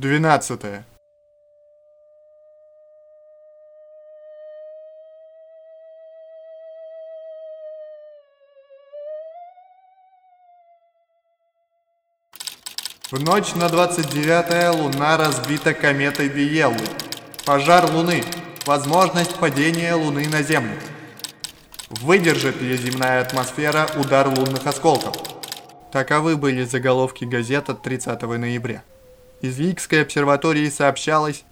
12. В ночь на 29 Луна разбита кометой Биеллы. Пожар Луны. Возможность падения Луны на Землю. Выдержит ли земная атмосфера удар лунных осколков? Таковы были заголовки газет от 30 ноября. Из Ликской обсерватории сообщалось,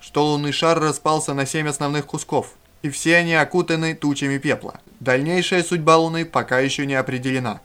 что лунный шар распался на семь основных кусков, и все они окутаны тучами пепла. Дальнейшая судьба Луны пока еще не определена.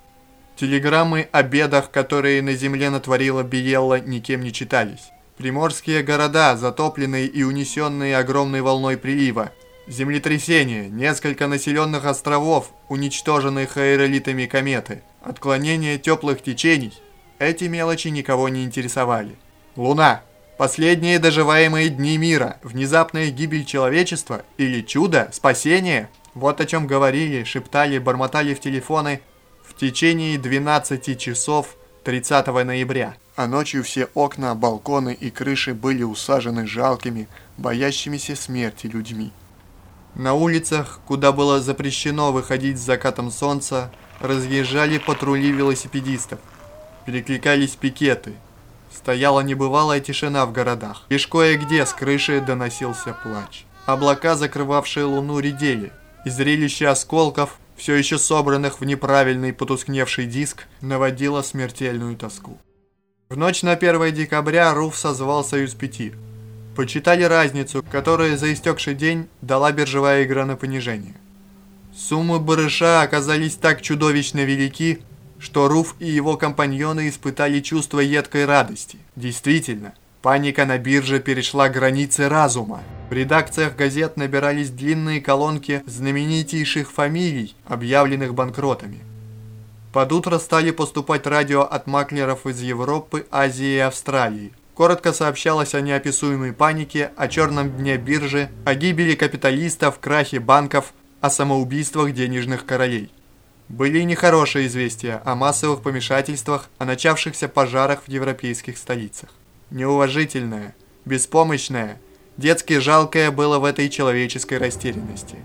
Телеграммы о бедах, которые на Земле натворила Биелла, никем не читались. Приморские города, затопленные и унесенные огромной волной прилива. Землетрясение, несколько населенных островов, уничтоженных аэролитами кометы. Отклонение теплых течений. Эти мелочи никого не интересовали. Луна. Последние доживаемые дни мира, внезапная гибель человечества или чудо, спасение. Вот о чем говорили, шептали, бормотали в телефоны в течение 12 часов 30 ноября. А ночью все окна, балконы и крыши были усажены жалкими, боящимися смерти людьми. На улицах, куда было запрещено выходить с закатом солнца, разъезжали патрули велосипедистов. Перекликались пикеты – Стояла небывалая тишина в городах. Лишь кое-где с крыши доносился плач. Облака, закрывавшие луну, редели. И зрелище осколков, все еще собранных в неправильный потускневший диск, наводило смертельную тоску. В ночь на 1 декабря Руф созвал Союз Пяти. Почитали разницу, которую за истекший день дала биржевая игра на понижение. Суммы барыша оказались так чудовищно велики, что Руф и его компаньоны испытали чувство едкой радости. Действительно, паника на бирже перешла границы разума. В редакциях газет набирались длинные колонки знаменитейших фамилий, объявленных банкротами. Под утро стали поступать радио от маклеров из Европы, Азии и Австралии. Коротко сообщалось о неописуемой панике, о черном дне биржи, о гибели капиталистов, крахе банков, о самоубийствах денежных королей. Были и нехорошие известия о массовых помешательствах, о начавшихся пожарах в европейских столицах. Неуважительное, беспомощное, детски жалкое было в этой человеческой растерянности.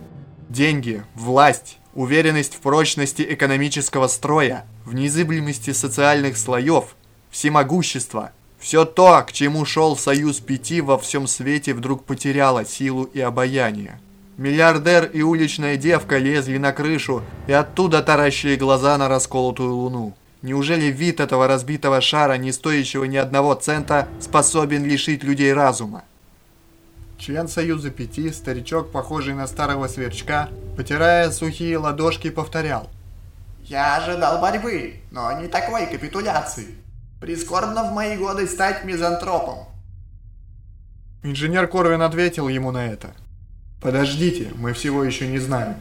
Деньги, власть, уверенность в прочности экономического строя, в незыблемости социальных слоев, всемогущество – все то, к чему шел Союз Пяти во всем свете, вдруг потеряло силу и обаяние. Миллиардер и уличная девка лезли на крышу и оттуда таращили глаза на расколотую луну. Неужели вид этого разбитого шара, не стоящего ни одного цента, способен лишить людей разума? Член Союза Пяти, старичок, похожий на старого сверчка, потирая сухие ладошки, повторял. «Я ожидал борьбы, но не такой капитуляции. Прискорбно в мои годы стать мизантропом». Инженер Корвин ответил ему на это. Подождите, мы всего еще не знаем.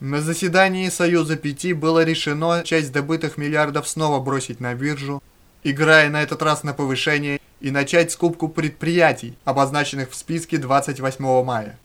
На заседании Союза Пяти было решено часть добытых миллиардов снова бросить на биржу, играя на этот раз на повышение, и начать скупку предприятий, обозначенных в списке 28 мая.